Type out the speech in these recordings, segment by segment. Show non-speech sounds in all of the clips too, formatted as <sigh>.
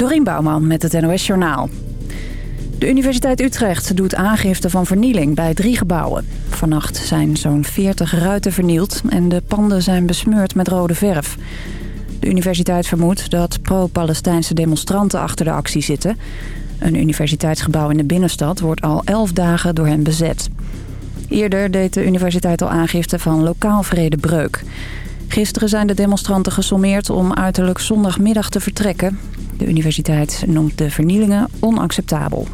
Dorien Bouwman met het NOS Journaal. De Universiteit Utrecht doet aangifte van vernieling bij drie gebouwen. Vannacht zijn zo'n 40 ruiten vernield en de panden zijn besmeurd met rode verf. De universiteit vermoedt dat pro-Palestijnse demonstranten achter de actie zitten. Een universiteitsgebouw in de binnenstad wordt al 11 dagen door hen bezet. Eerder deed de universiteit al aangifte van lokaal vredebreuk. Gisteren zijn de demonstranten gesommeerd om uiterlijk zondagmiddag te vertrekken. De universiteit noemt de vernielingen onacceptabel.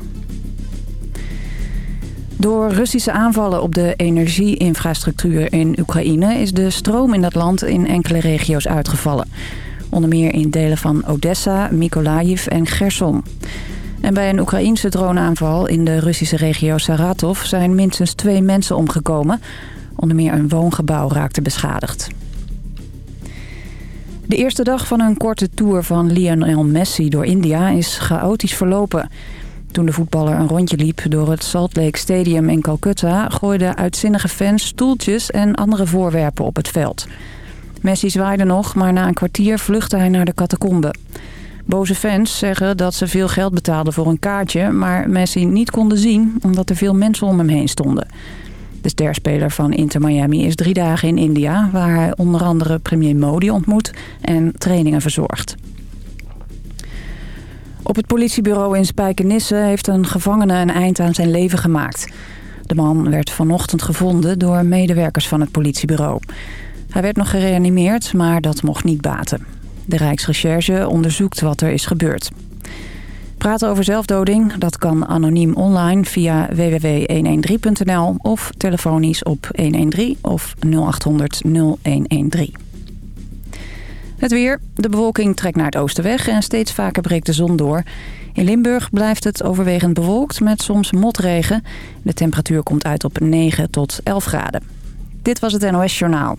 Door Russische aanvallen op de energieinfrastructuur in Oekraïne... is de stroom in dat land in enkele regio's uitgevallen. Onder meer in delen van Odessa, Mykolaiv en Gerson. En bij een Oekraïense droneaanval in de Russische regio Saratov... zijn minstens twee mensen omgekomen. Onder meer een woongebouw raakte beschadigd. De eerste dag van een korte tour van Lionel Messi door India is chaotisch verlopen. Toen de voetballer een rondje liep door het Salt Lake Stadium in Calcutta... gooiden uitzinnige fans stoeltjes en andere voorwerpen op het veld. Messi zwaaide nog, maar na een kwartier vluchtte hij naar de catacombe. Boze fans zeggen dat ze veel geld betaalden voor een kaartje... maar Messi niet konden zien omdat er veel mensen om hem heen stonden. De sterspeler van Inter Miami is drie dagen in India... waar hij onder andere premier Modi ontmoet en trainingen verzorgt. Op het politiebureau in Spijkenisse heeft een gevangene een eind aan zijn leven gemaakt. De man werd vanochtend gevonden door medewerkers van het politiebureau. Hij werd nog gereanimeerd, maar dat mocht niet baten. De Rijksrecherche onderzoekt wat er is gebeurd. Praten over zelfdoding, dat kan anoniem online via www.113.nl of telefonisch op 113 of 0800 0113. Het weer. De bewolking trekt naar het oosten weg en steeds vaker breekt de zon door. In Limburg blijft het overwegend bewolkt met soms motregen. De temperatuur komt uit op 9 tot 11 graden. Dit was het NOS Journaal.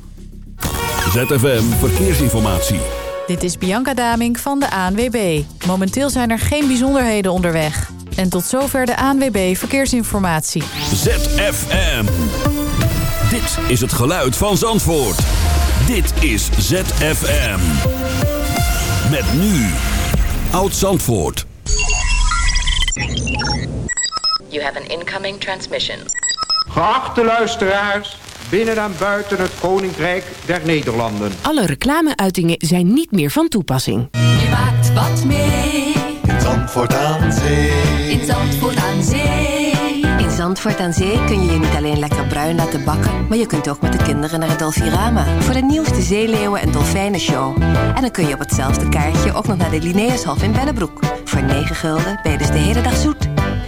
ZFM Verkeersinformatie. Dit is Bianca Daming van de ANWB. Momenteel zijn er geen bijzonderheden onderweg. En tot zover de ANWB Verkeersinformatie. ZFM. Dit is het geluid van Zandvoort. Dit is ZFM. Met nu. Oud Zandvoort. You have an incoming transmission. Geachte luisteraars, binnen en buiten het Koninkrijk der Nederlanden. Alle reclameuitingen zijn niet meer van toepassing. Je maakt wat mee. In Zandvoort aan Zee. In Zandvoort aan Zee. In Zandvoort aan Zee kun je je niet alleen lekker bruin laten bakken... maar je kunt ook met de kinderen naar het Dolfirama... voor de nieuwste zeeleeuwen- en dolfijnenshow. En dan kun je op hetzelfde kaartje ook nog naar de Linnaeushof in Bennebroek. Voor 9 gulden ben je dus de hele dag zoet.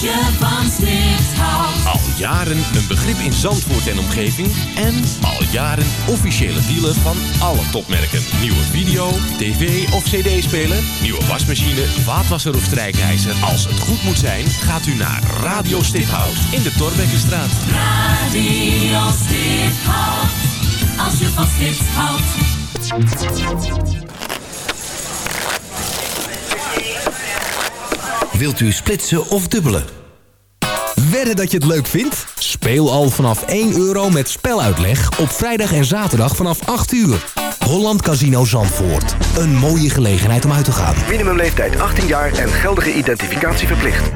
Je van Stiphout. Al jaren een begrip in Zandvoort en omgeving en al jaren officiële dealer van alle topmerken. Nieuwe video, tv of cd-speler, nieuwe wasmachine, vaatwasser of strijkijzer. Als het goed moet zijn, gaat u naar Radio Stiphout in de Torbekkenstraat. Radio Stiphout. Als je van Stips Wilt u splitsen of dubbelen? Wedden dat je het leuk vindt? Speel al vanaf 1 euro met speluitleg op vrijdag en zaterdag vanaf 8 uur. Holland Casino Zandvoort. Een mooie gelegenheid om uit te gaan. Minimumleeftijd 18 jaar en geldige identificatie verplicht.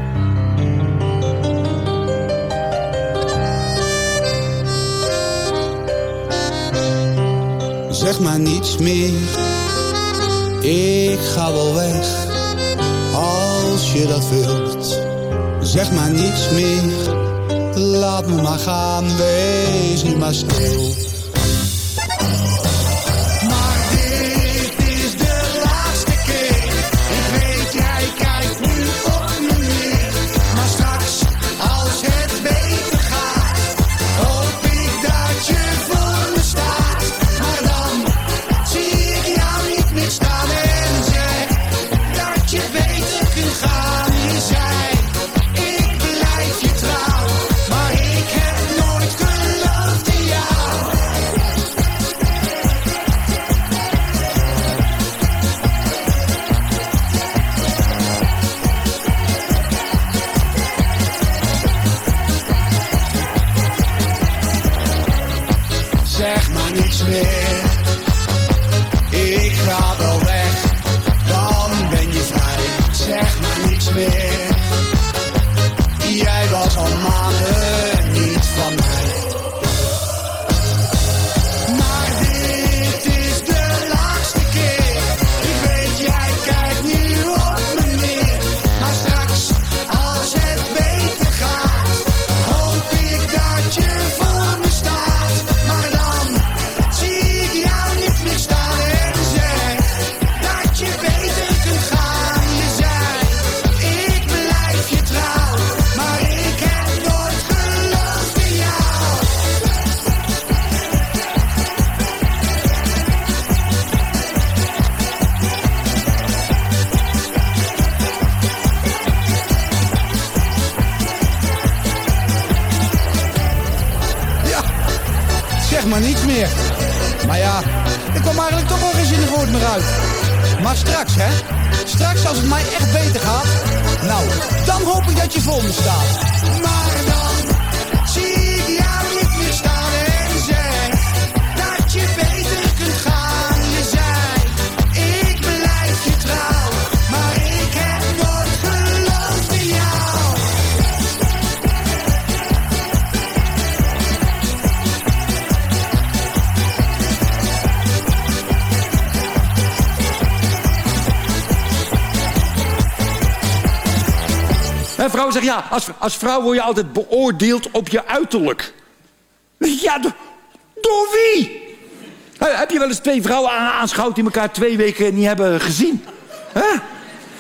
Zeg maar niets meer. Ik ga wel weg. Als je dat wilt. Zeg maar niets meer. Laat me maar gaan. Wees nu maar stil. Zegt ja, als, als vrouw word je altijd beoordeeld op je uiterlijk. Ja, do- door wie? He- Heb je wel eens twee vrouwen aan- aanschouwd die elkaar twee weken niet hebben gezien? Hè?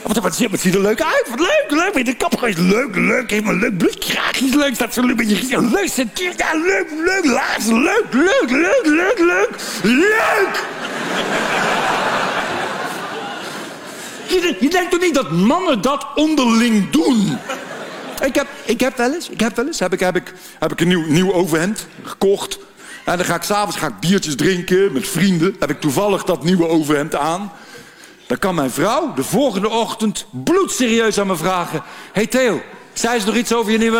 Wat, wat, wat ziet er leuk uit? Wat leuk, leuk. Met de kapper is leuk, leuk. Heeft een leuk bloedkraagje. Leuk, staat zo leuk met je. Leuk. Ja, leuk, leuk. Laars, leuk, leuk, leuk, leuk, leuk. Leuk! Je denkt toch niet dat mannen dat onderling doen? Ik heb, ik heb wel eens, ik heb wel eens, heb ik, heb ik, heb ik een nieuw, nieuw overhemd gekocht. En dan ga ik s'avonds ga ik biertjes drinken met vrienden. Heb ik toevallig dat nieuwe overhemd aan. Dan kan mijn vrouw de volgende ochtend bloedserieus aan me vragen... hey Theo, zei ze nog iets over je nieuwe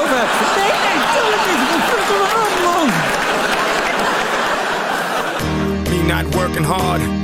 overhemd? Nee, nee, tuurlijk niet. Fuck man? Me not working hard.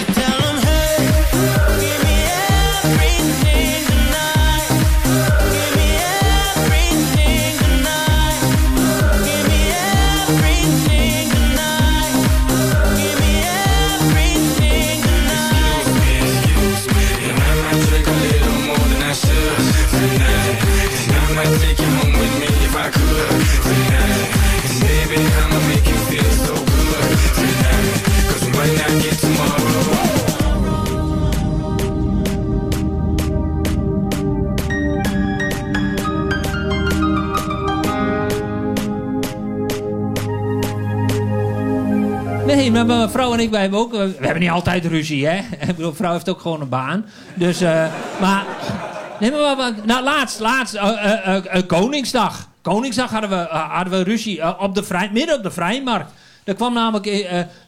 she tell ik, wij hebben ook... We hebben niet altijd ruzie, hè? <laughs> Ik bedoel, vrouw heeft ook gewoon een baan. Dus, eh, maar... Nee, maar, maar- nou, laatst, laatst, eh, eh, Koningsdag. Koningsdag hadden we, hadden we ruzie op de midden op de Vrijmarkt. Er kwam namelijk...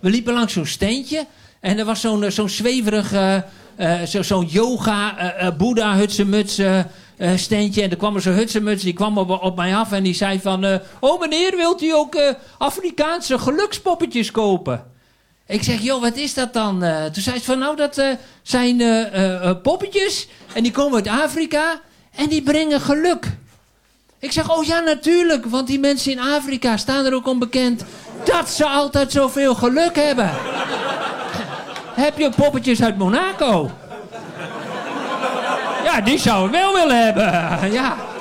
we liepen langs zo'n steentje. En er was zo'n zo'n zweverig... eh, zo- zo'n yoga, Boeddha, hutsenmuts... steentje. En er kwam er zo'n hutsenmuts, die kwam op, op mij af en die zei van... oh meneer, wilt u ook Afrikaanse gelukspoppetjes kopen? Ik zeg, joh, wat is dat dan? Eh, toen zei ze van, nou, dat eh, zijn eh, poppetjes. En die komen uit Afrika. En die brengen geluk. Ik zeg, oh ja, natuurlijk. Want die mensen in Afrika staan er ook onbekend... dat ze altijd zoveel geluk hebben. <laughs> Heb je poppetjes uit Monaco? Ja, die zou ik wel willen hebben. <laughs> Ja.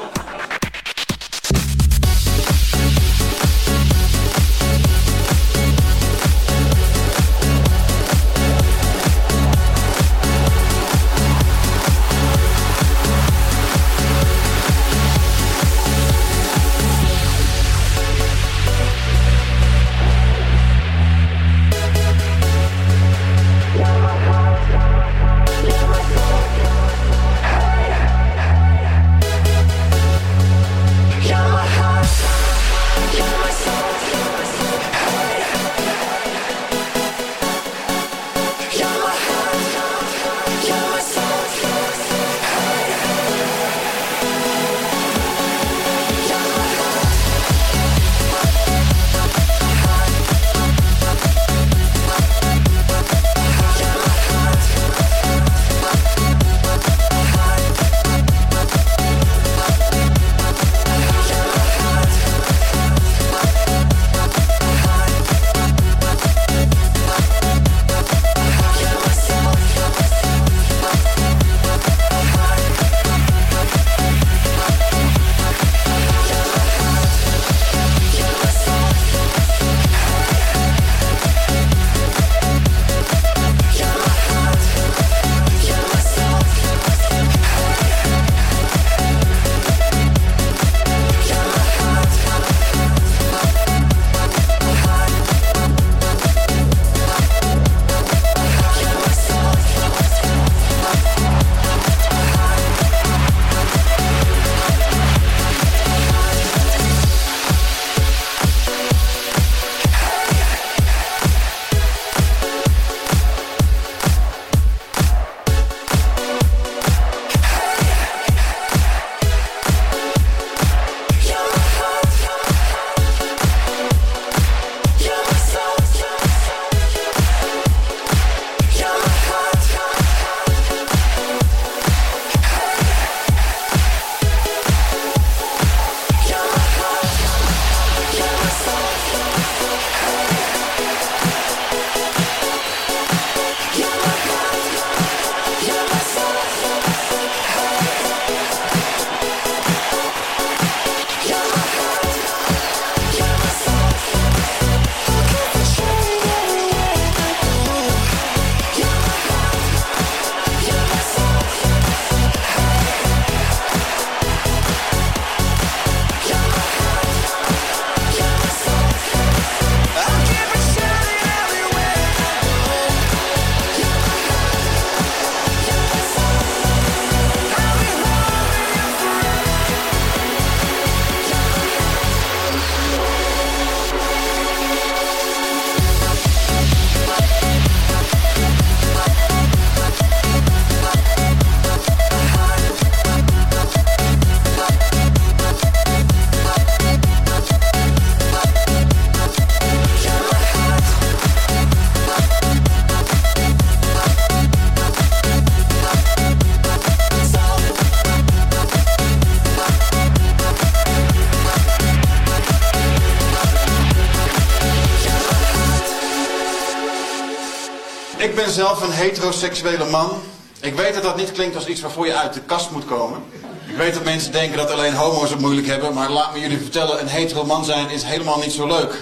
Zelf een heteroseksuele man. Ik weet dat dat niet klinkt als iets waarvoor je uit de kast moet komen. Ik weet dat mensen denken dat alleen homo's het moeilijk hebben, maar laat me jullie vertellen, een hetero man zijn is helemaal niet zo leuk.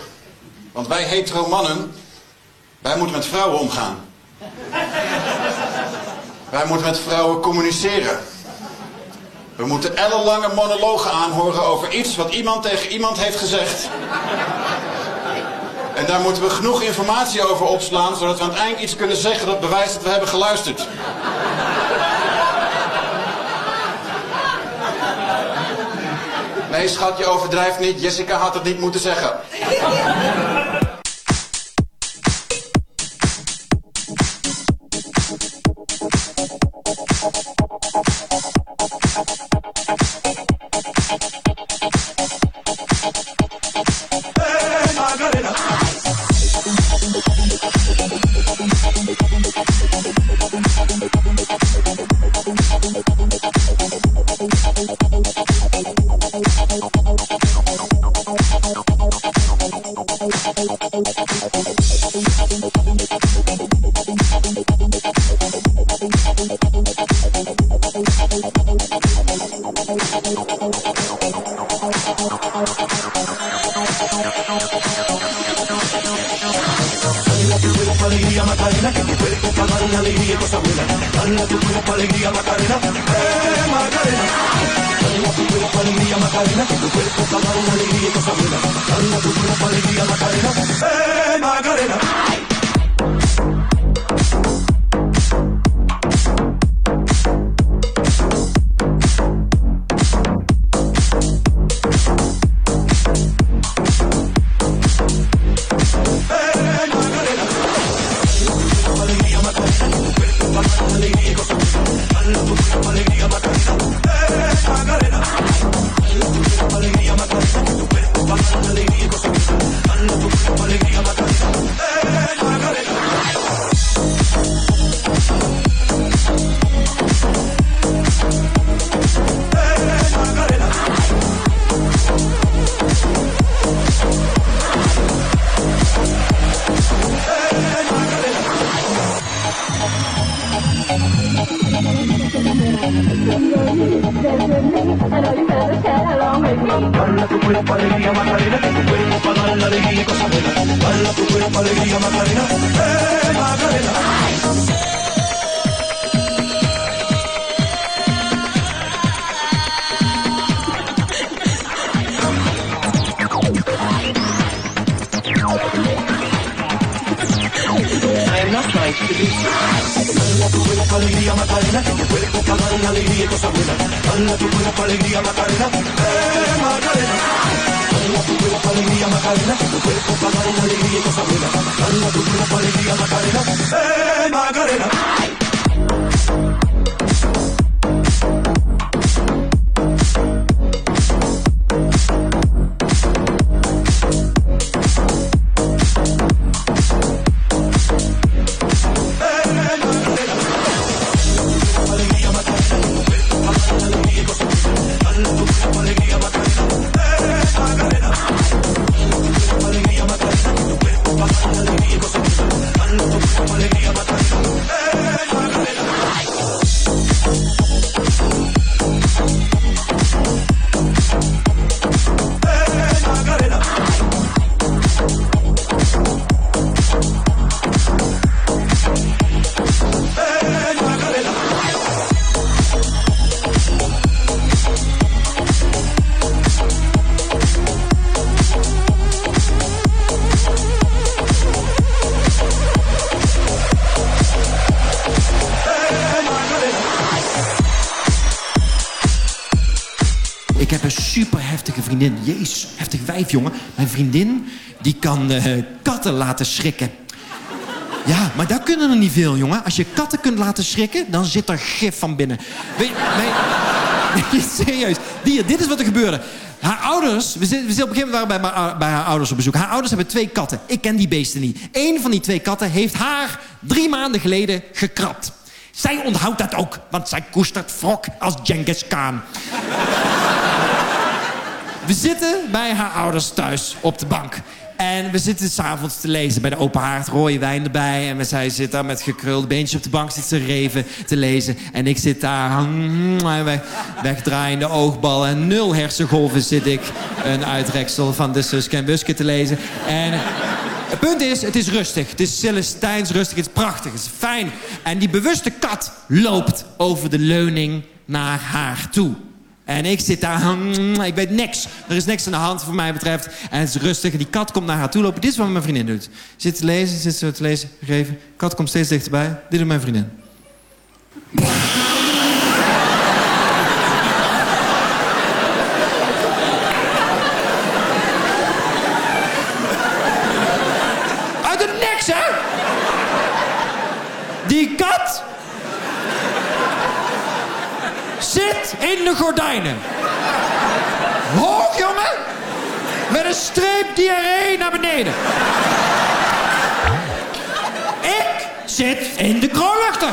Want wij hetero mannen, wij moeten met vrouwen omgaan. Wij moeten met vrouwen communiceren. We moeten ellenlange monologen aanhoren over iets wat iemand tegen iemand heeft gezegd. Daar moeten we genoeg informatie over opslaan, zodat we aan het eind iets kunnen zeggen dat bewijst dat we hebben geluisterd. Nee, schat, je overdrijft niet. Jessica had het niet moeten zeggen. Vriendin. Jezus, heftig wijf, jongen. Mijn vriendin, die kan eh, katten laten schrikken. Ja, maar daar kunnen er niet veel, jongen. Als je katten kunt laten schrikken, dan zit er gif van binnen. Weet, mijn... <laughs> Nee, serieus. Die, dit is wat er gebeurde. Haar ouders, we zitten, we op een gegeven moment bij haar ouders op bezoek. Haar ouders hebben twee katten. Ik ken die beesten niet. Eén van die twee katten heeft haar drie maanden geleden gekrapt. Zij onthoudt dat ook, want zij koestert wrok als Genghis Khan. We zitten bij haar ouders thuis op de bank. En we zitten s'avonds te lezen bij de open haard, rode wijn erbij. En zij zit daar met gekrulde beentjes op de bank, zit ze reven te lezen. En ik zit daar, wegdraaiende oogballen en nul hersengolven zit ik een uitreksel van de Suske en Buske te lezen. En het punt is, het is rustig. Het is Celestijns rustig, het is prachtig, het is fijn. En die bewuste kat loopt over de leuning naar haar toe. En ik zit daar, hmm, ik weet niks. Er is niks aan de hand voor mij betreft. En het is rustig. En die kat komt naar haar toe lopen. Dit is wat mijn vriendin doet. Zit te lezen, zit zo te lezen, gegeven. Kat komt steeds dichterbij. Dit doet mijn vriendin. Uit het niks, hè? Die kat zit in de gordijnen. Hoog, jongen. Met een streep diarree naar beneden. Ik zit in de kroonluchter.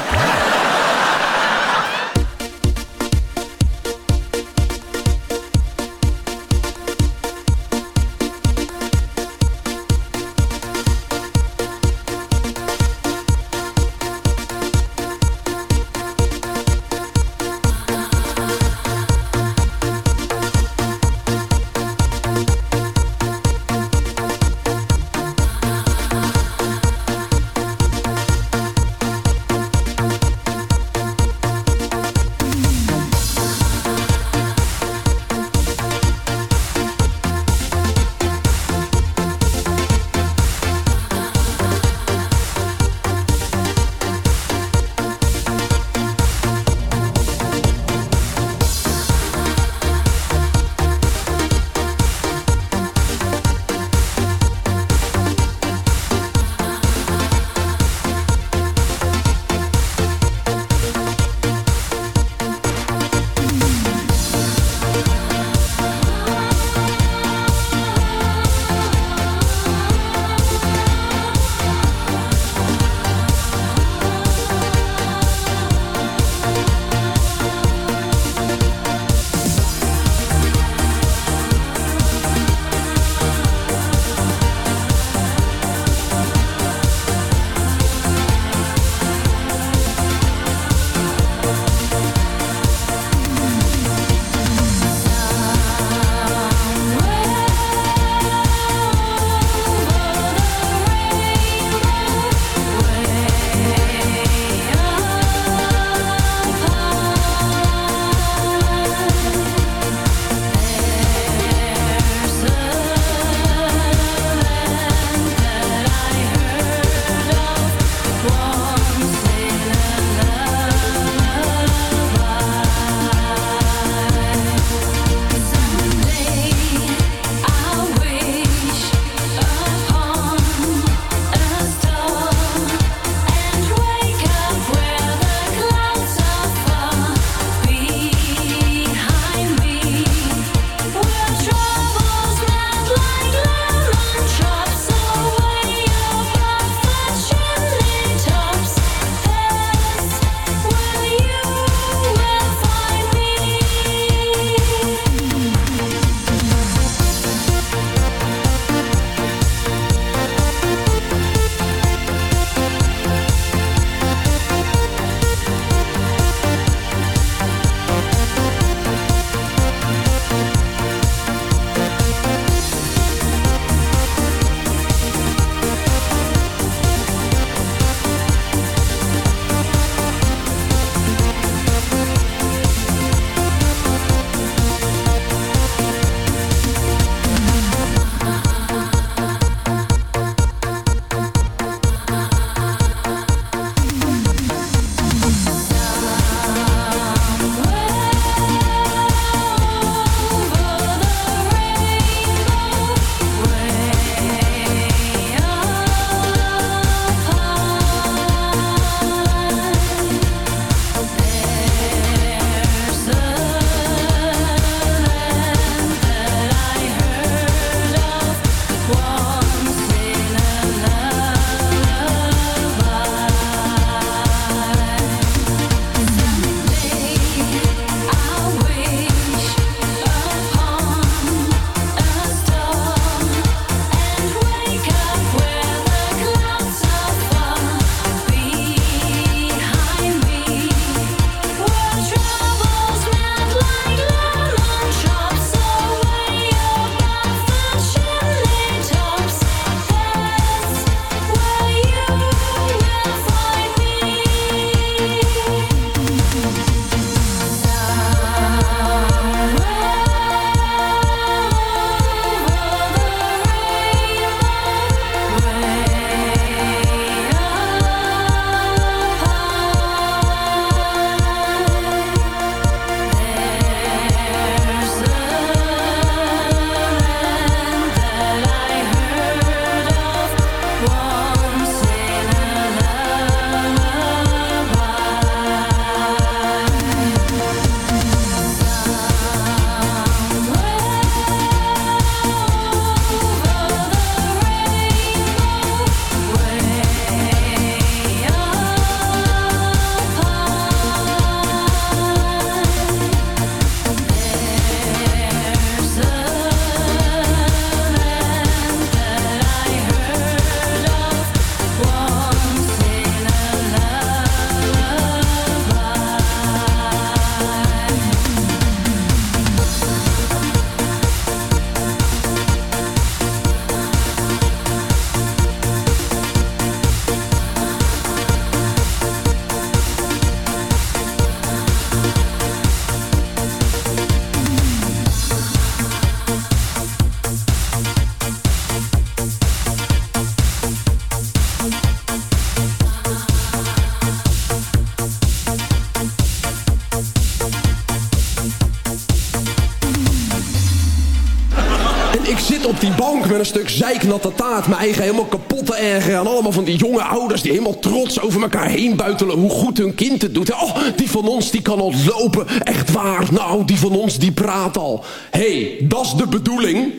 Op die bank met een stuk zeiknatte taart. Mijn eigen helemaal kapot te ergeren. En allemaal van die jonge ouders die helemaal trots over elkaar heen buitelen. Hoe goed hun kind het doet. Oh, die van ons die kan al lopen. Echt waar. Nou, die van ons die praat al. Hé, hey, dat is de bedoeling.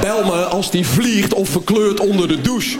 Bel me als die vliegt of verkleurt onder de douche.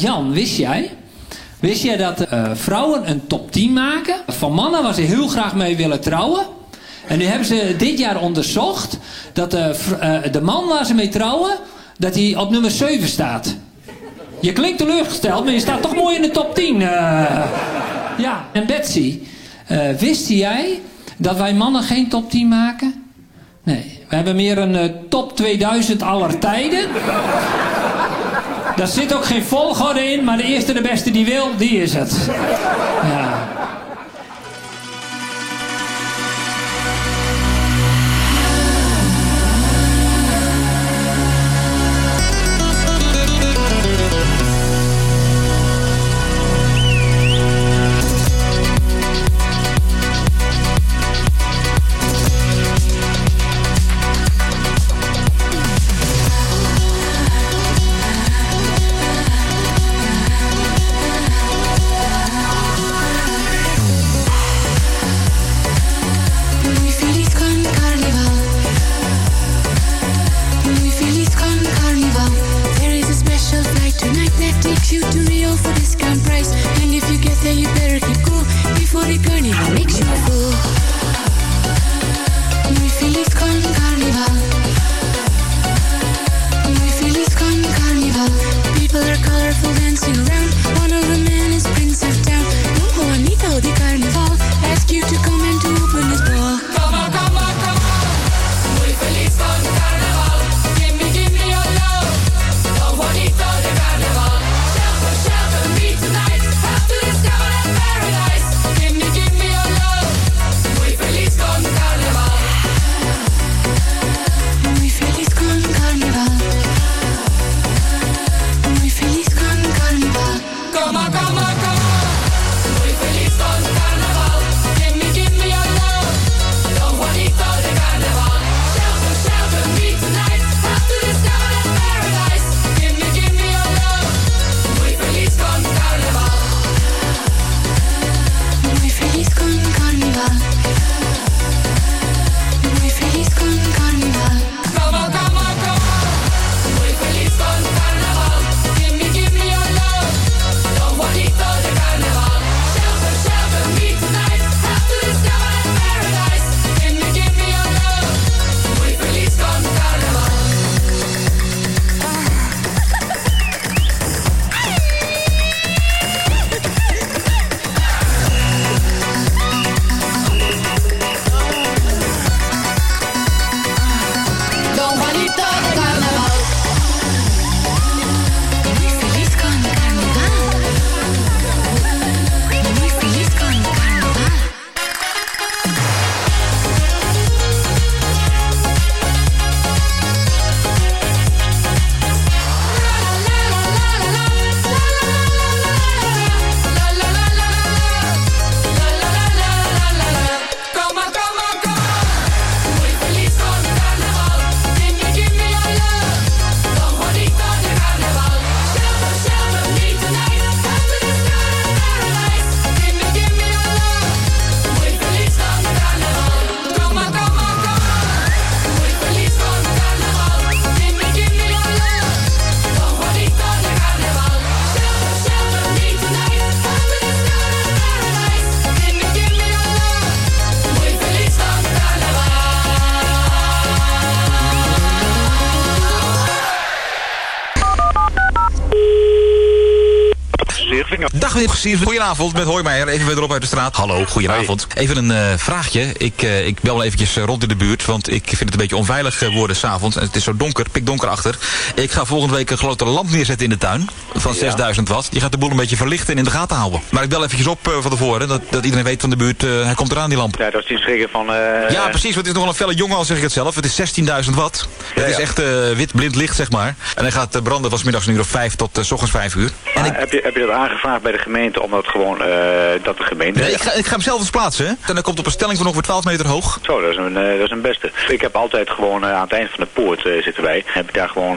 Jan, wist jij? Wist jij dat eh, vrouwen een top 10 maken? Van mannen waar ze heel graag mee willen trouwen. En nu hebben ze dit jaar onderzocht dat de, vr- eh, de man waar ze mee trouwen, dat hij op nummer 7 staat. Je klinkt teleurgesteld, maar je staat toch mooi in de top 10. eh. ja, en Betsy, eh, wist jij dat wij mannen geen top 10 maken? Nee, we hebben meer een eh, top 2000 aller tijden. Daar zit ook geen volgorde in, maar de eerste de beste die wil, die is het. Dag meneer Gesiers. Goedenavond, met Hoijmeijer. Even verderop uit de straat. Hallo, goedenavond. Even een eh, vraagje. Ik, eh, ik bel wel eventjes eh, rond in de buurt, want ik vind het een beetje onveilig worden s'avonds. En het is zo donker, pikdonker achter. Ik ga volgende week een grote lamp neerzetten in de tuin van 6000 watt. Die gaat de boel een beetje verlichten en in de gaten houden. Maar ik bel eventjes op eh, van tevoren, dat, dat iedereen weet van de buurt, eh, hij komt eraan die lamp. Ja, dat is die schrikken van... eh, Ja, precies, want het is nog wel een felle jongen, al zeg ik het zelf. Het is 16.000 watt. Het is echt eh, wit blind licht, zeg maar. En hij gaat branden van middags een uur of 5 tot s ochtends 5 uur. maar heb, je, heb je dat aangevraagd bij de gemeente om dat gewoon, eh, dat de gemeente... Nee, ik ga, ik ga hem zelf eens plaatsen. hè. En hij komt op een stelling van ongeveer 12 meter hoog. Zo, dat is, een, eh, dat is een beste. Ik heb altijd gewoon eh, aan het eind van de poort zitten wij. Heb je daar gewoon,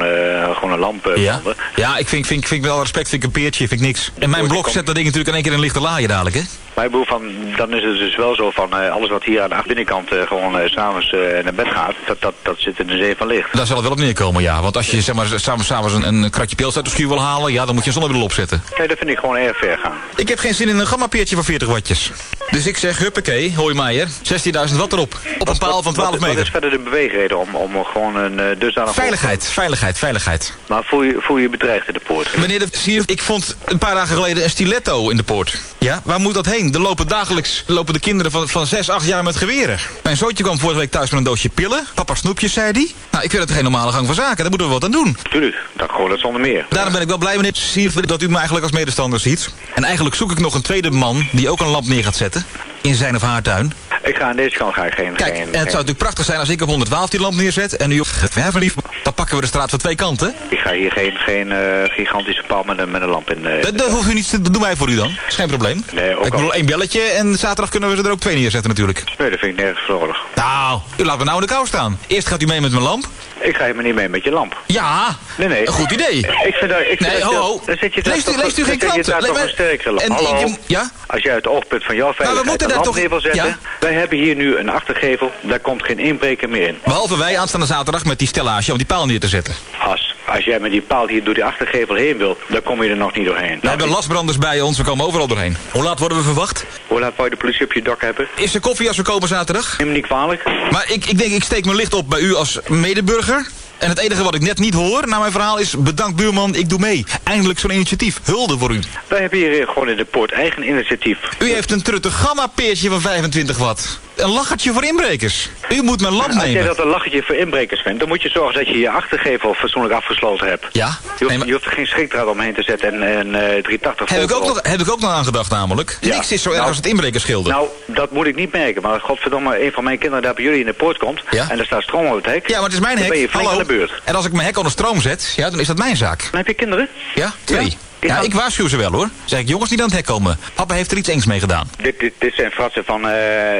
gewoon een lamp Ja, ja ik vind, vind, vind wel respect, vind ik een peertje, vind ik niks. En mijn blok zet dat ding natuurlijk in één keer in een lichte laaien dadelijk, hè? Maar ik bedoel, van, dan is het dus wel zo van eh, alles wat hier aan de binnenkant eh, gewoon eh, s'avonds naar bed gaat, dat, dat, dat zit in de zee van licht. Daar zal het wel op neerkomen, ja. Want als je zeg maar, samen s'avonds een, een kratje pils uit de schuur wil halen... ja, dan moet je een zonnebril opzetten. Nee, dat vind ik gewoon erg ver gaan. Ik heb geen zin in een gammapeertje van 40 wattjes. Dus ik zeg, huppakee, hooi Meijer, 16.000 watt erop. Op een paal van 12 Wat, wat is meter. verder de beweegreden om, om gewoon een uh, dusdanig... Veiligheid, veiligheid, veiligheid. Maar voel je, voel je je bedreigd in de poort? Meneer de Sier, ik vond een paar dagen geleden een stiletto in de poort. Ja, waar moet dat heen? Er lopen dagelijks lopen de kinderen van, van 6, 8 jaar met geweren. Mijn zoontje kwam vorige week thuis met een doosje pillen. Papa snoepjes, zei hij. Nou, ik vind het geen normale gang van zaken. Daar moeten we wat aan doen. Tuurlijk, dat gewoon dat zonder meer. Daarom ben ik wel blij, meneer Sier, dat u me eigenlijk als medestander ziet. En eigenlijk zoek ik nog een tweede man die ook een lamp neer gaat zetten. In zijn of haar tuin. Ik ga aan deze kant ga ik geen... Kijk, geen, en het zou natuurlijk prachtig zijn als ik op 112 die lamp neerzet en u op verlief. Dan pakken we de straat van twee kanten. Ik ga hier geen, geen uh, gigantische paal met een, met een lamp in. Uh, dat, dat hoeft u niet te dat doen wij voor u dan. Is geen probleem. Nee, ook ik bedoel, één belletje en zaterdag kunnen we ze er ook twee neerzetten natuurlijk. Nee, dat vind ik nergens verloren. Nou, u laat me nou in de kou staan. Eerst gaat u mee met mijn lamp. Ik ga helemaal niet mee met je lamp. Ja, nee, nee. een goed idee. Ik vind dat... Ik vind nee, dat ho, ho. Dan zit je leest u, leest u geen kranten? Dan een sterkere lamp. En, Hallo? Je, ja? Als jij het oogpunt van jouw veiligheid een lamp toch... neer wil zetten... Ja? Wij hebben hier nu een achtergevel, daar komt geen inbreker meer in. Behalve wij aanstaande zaterdag met die stellage om die paal neer te zetten. As, als jij met die paal hier door die achtergevel heen wil, dan kom je er nog niet doorheen. We hebben lasbranders bij ons, we komen overal doorheen. Hoe laat worden we verwacht? Hoe laat wou je de politie op je dak hebben? Is er koffie als we komen zaterdag? Neem me niet kwalijk. Maar ik, ik denk, ik steek mijn licht op bij u als medeburger. En het enige wat ik net niet hoor, naar mijn verhaal, is... bedankt buurman, ik doe mee. Eindelijk zo'n initiatief. Hulde voor u. Wij hebben hier gewoon in de poort eigen initiatief. U heeft een trutte gamma-peertje van 25 watt. Een lachertje voor inbrekers. U moet mijn lamp nemen. Als jij dat een lachertje voor inbrekers vindt... dan moet je zorgen dat je je achtergevel fatsoenlijk afgesloten hebt. Ja? Je hoeft, nee, maar... je hoeft er geen schrikdraad omheen te zetten en, en uh, 380 heb ik, ook nog, heb ik ook nog aan gedacht namelijk. Ja. Niks is zo erg nou, als het inbrekersschilder. Nou, dat moet ik niet merken. Maar godverdomme, een van mijn kinderen daar bij jullie in de poort komt... Ja? en er staat stroom op het hek... Ja, maar het is mijn hek. Dan ben je Hallo. aan de beurt. En als ik mijn hek onder stroom zet, ja, dan is dat mijn zaak. Dan heb je kinderen? Ja, twee. Ja? Ja, ik waarschuw ze wel hoor. Zeg ik, jongens niet aan het hek komen. Papa heeft er iets engs mee gedaan. Dit, dit, dit zijn fratsen van, uh,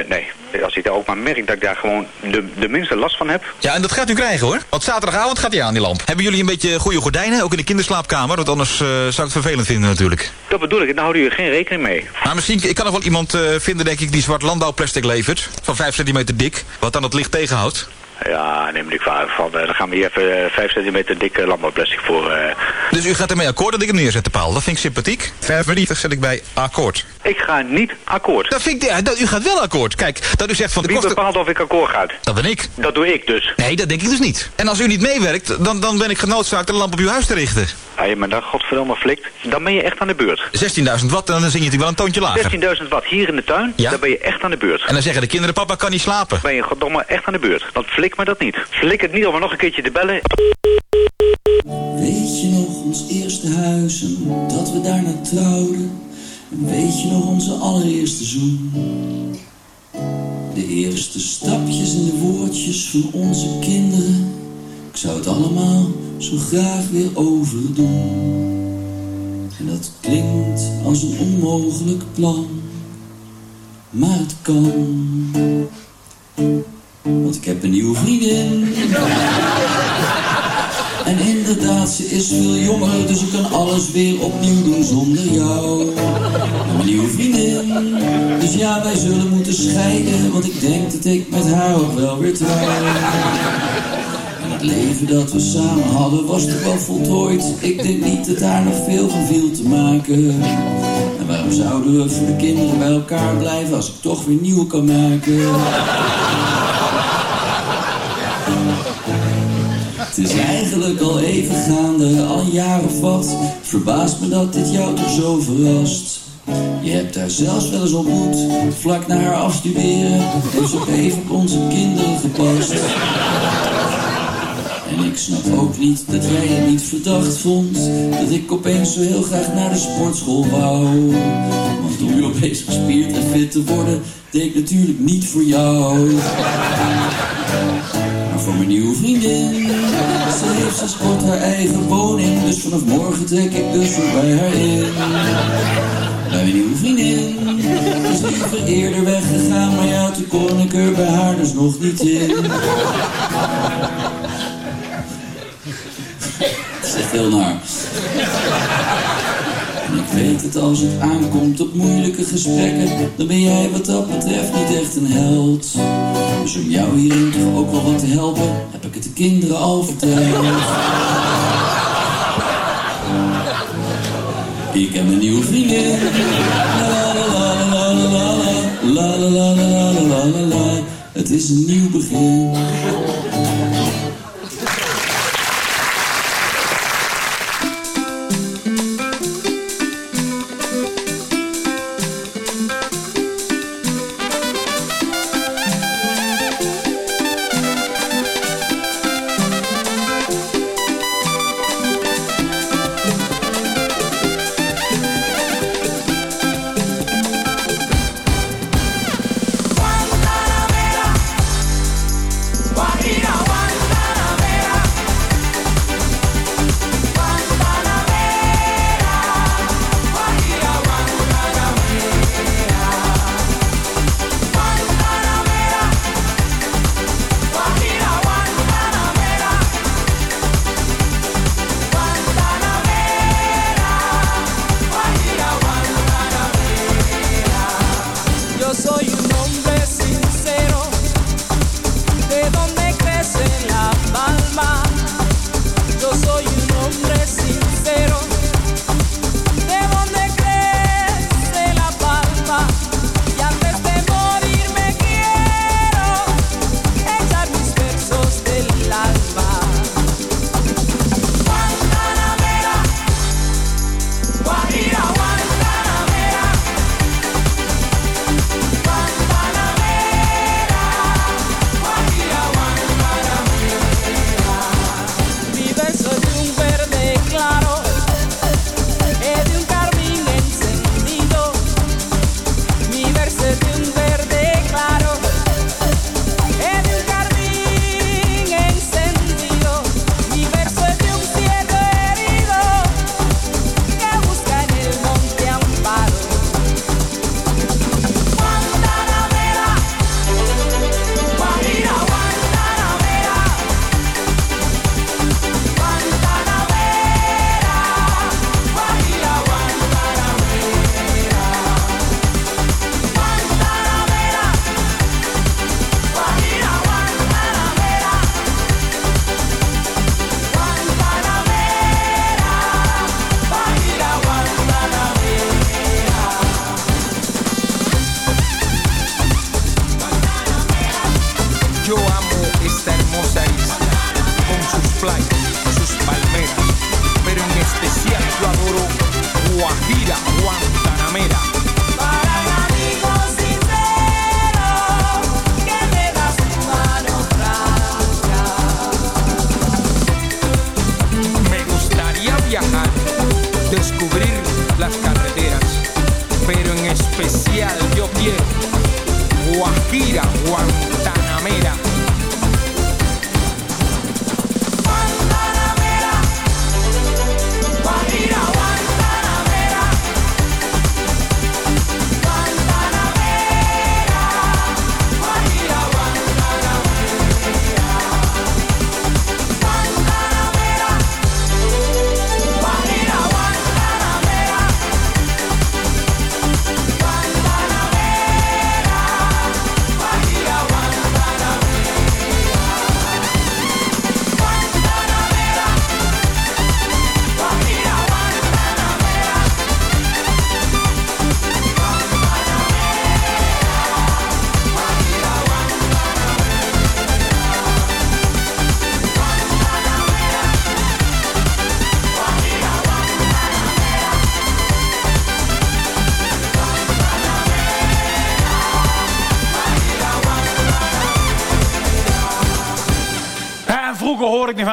nee. Als ik daar ook maar merk dat ik daar gewoon de, de minste last van heb. Ja, en dat gaat u krijgen hoor. Want zaterdagavond gaat hij aan, die lamp. Hebben jullie een beetje goede gordijnen, ook in de kinderslaapkamer? Want anders uh, zou ik het vervelend vinden natuurlijk. Dat bedoel ik, daar houden jullie geen rekening mee. Maar misschien, ik kan nog wel iemand uh, vinden denk ik die zwart landbouwplastic levert. Van 5 centimeter dik, wat dan het licht tegenhoudt. Ja, neem ik van. van uh, dan gaan we hier even uh, 5 centimeter dikke landbouwplastic voor. Dus u gaat ermee akkoord dat ik hem neerzet, de paal. Dat vind ik sympathiek. Ververnietig zet ik bij akkoord. Ik ga niet akkoord. Dat vind ik, ja, dat, u gaat wel akkoord. Kijk, dat u zegt van de Wie kosten... bepaalt of ik akkoord ga? Dat ben ik. Dat doe ik dus. Nee, dat denk ik dus niet. En als u niet meewerkt, dan, dan ben ik genoodzaakt een lamp op uw huis te richten. Ja, je maar dan godverdomme flikt. Dan ben je echt aan de beurt. 16.000 watt, en dan zing je natuurlijk wel een toontje lager. 16.000 watt hier in de tuin, ja? dan ben je echt aan de beurt. En dan zeggen de kinderen, papa kan niet slapen. Ben je goddomme echt aan de beurt. Want flik me dat niet. Flik het niet om er nog een keertje te bellen. Weet je nog ons eerste huis en dat we daarna trouwden? En weet je nog onze allereerste zoen? De eerste stapjes en de woordjes van onze kinderen. Ik zou het allemaal zo graag weer overdoen. En dat klinkt als een onmogelijk plan, maar het kan. Want ik heb een nieuwe vriendin. <laughs> En inderdaad, ze is veel jonger, dus ik kan alles weer opnieuw doen zonder jou. Mijn nieuwe vriendin. Dus ja, wij zullen moeten scheiden, want ik denk dat ik met haar ook wel weer trouw. Het leven dat we samen hadden was toch wel voltooid. Ik denk niet dat daar nog veel van viel te maken. En waarom zouden we voor de kinderen bij elkaar blijven als ik toch weer nieuw kan maken? Het is eigenlijk al even gaande, al een jaar of wat. Verbaast me dat dit jou toch zo verrast. Je hebt haar zelfs wel eens ontmoet, vlak na haar afstuderen. Dus ook even op onze kinderen gepast. En ik snap ook niet dat jij het niet verdacht vond Dat ik opeens zo heel graag naar de sportschool wou. Want om je opeens gespierd en fit te worden Deed ik natuurlijk niet voor jou. Maar voor mijn nieuwe vriendin Ze heeft sinds kort haar eigen woning Dus vanaf morgen trek ik dus weer bij haar in. Bij mijn nieuwe vriendin Is liever eerder weggegaan Maar ja, toen kon ik er bij haar dus nog niet in is echt heel naar. En ik weet het als het aankomt op moeilijke gesprekken, dan ben jij wat dat betreft niet echt een held. Dus om jou hierin toch ook wel wat te helpen, heb ik het de kinderen al verteld. Ik heb een nieuwe vriendin. La la la la la la la la la la la la la. Het is een nieuw begin.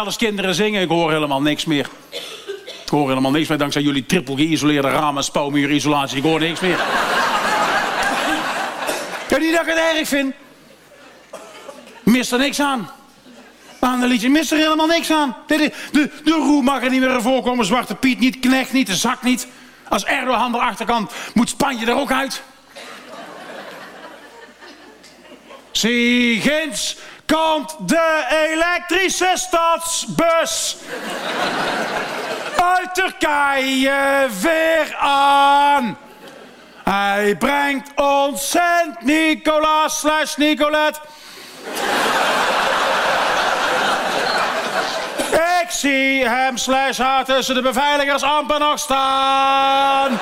Eens kinderen zingen. Ik hoor helemaal niks meer. Ik hoor helemaal niks meer dankzij jullie triple geïsoleerde ramen, spouwmuurisolatie. Ik hoor niks meer. Ja, niet dat ik het erg vind. Mist er niks aan. Aan de liedje mist er helemaal niks aan. De, de, de, de roe mag er niet meer voorkomen. Zwarte Piet niet, Knecht niet, de zak niet. Als Erdogan erachter kan, moet Spanje er ook uit. Zigens komt de elektrische stadsbus. uit Turkije weer aan. Hij brengt ons Sint Nicolaas slash Nicolet. Ik zie hem slash haar tussen de beveiligers amper nog staan.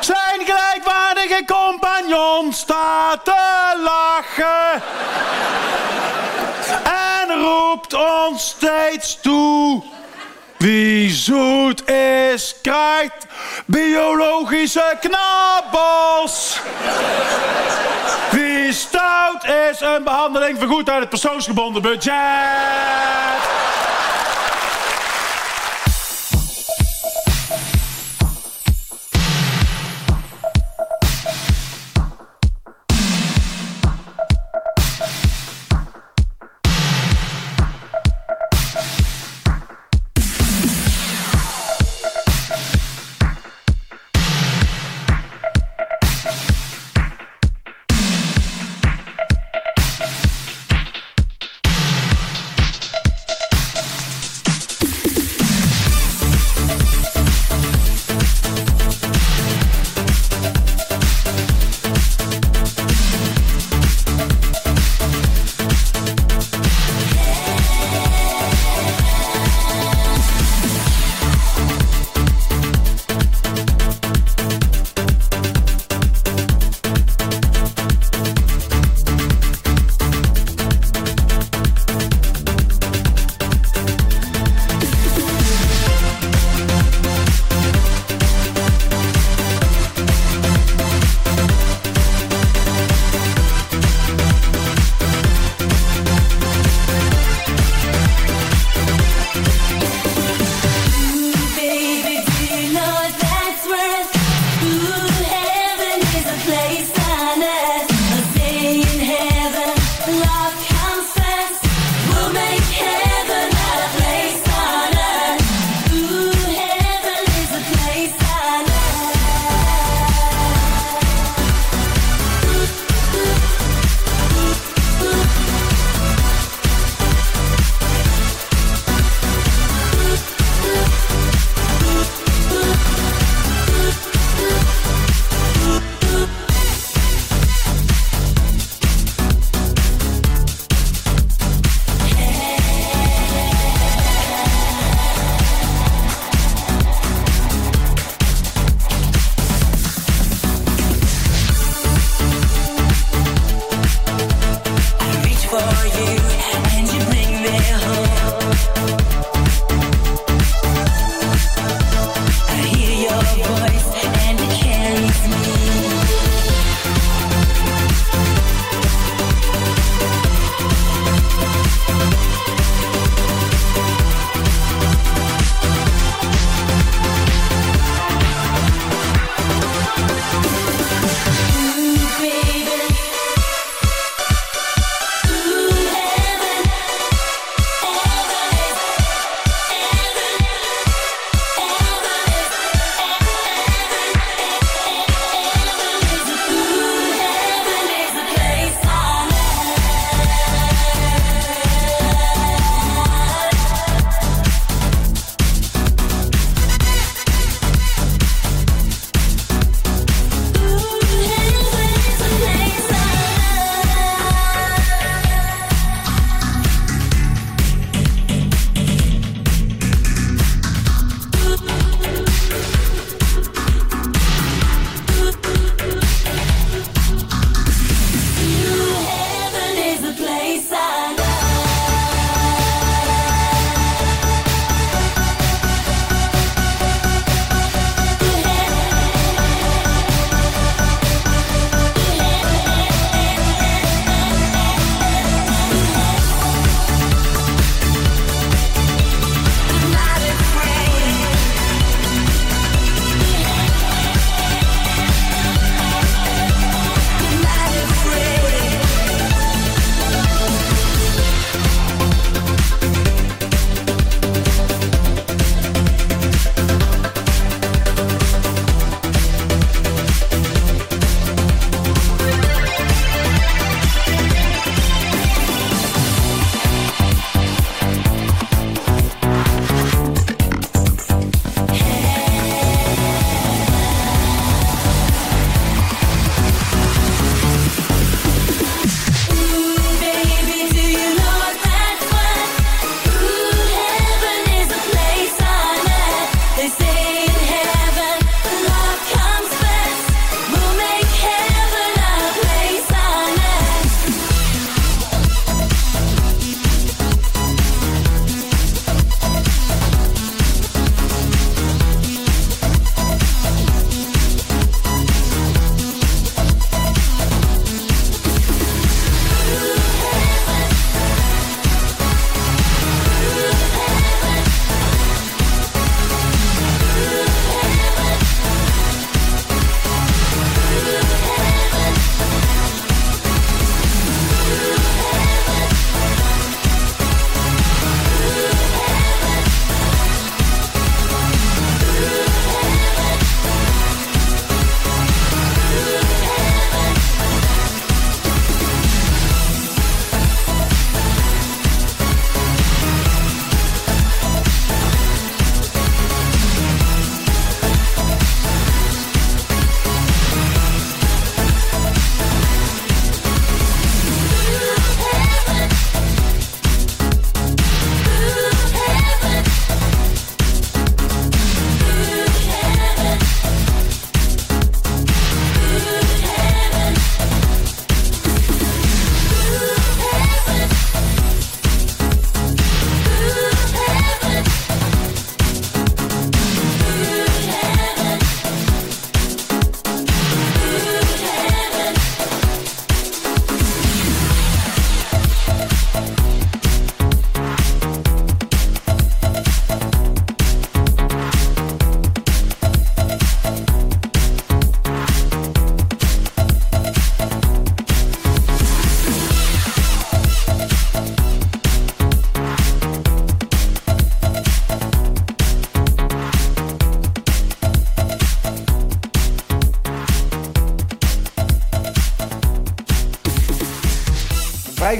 Zijn gelijkwaardige compagnon staat te lachen. En roept ons steeds toe. Wie zoet is, krijgt biologische knabbels. Wie stout is, een behandeling vergoed uit het persoonsgebonden budget.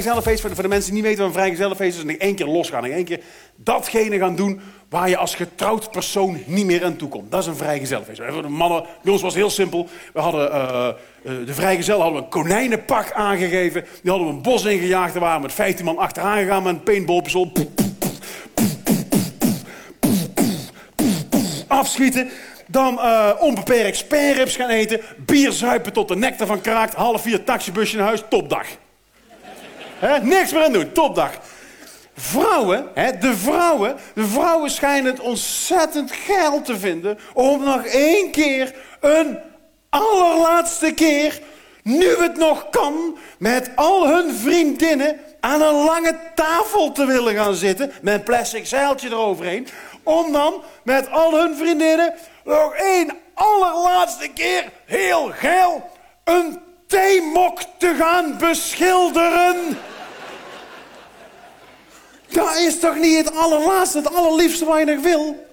Vrijgezellenfeest, voor de, voor de mensen die niet weten wat een vrijgezellenfeest is, nog één keer losgaan. En één keer datgene gaan doen waar je als getrouwd persoon niet meer aan toe komt. Dat is een vrijgezellenfeest. De mannen, bij ons was het heel simpel. We hadden, eh, eh, de vrijgezel hadden we een konijnenpak aangegeven. Die hadden we een bos ingejaagd. Daar waren we met 15 man achteraan gegaan met een paintballpistool. Afschieten. Dan eh, onbeperkt sperrips gaan eten. Bier zuipen tot de nek ervan kraakt. Half vier taxibusje naar huis. Topdag. Niks meer aan doen. Topdag. Vrouwen, hè, de vrouwen, de vrouwen schijnen het ontzettend geil te vinden om nog één keer, een allerlaatste keer, nu het nog kan, met al hun vriendinnen aan een lange tafel te willen gaan zitten, met een plastic zeiltje eroverheen, om dan met al hun vriendinnen nog één allerlaatste keer, heel geil, een theemok te gaan beschilderen. Dat is toch niet het allerlaatste, het allerliefste wat je nog wil?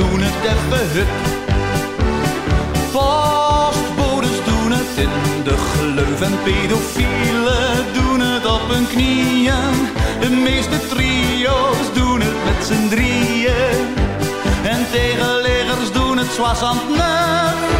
Doen het even hup. Postbodes doen het in de gleuf en pedofielen doen het op hun knieën. De meeste trio's doen het met z'n drieën. En tegenleggers doen het zwassend. Dit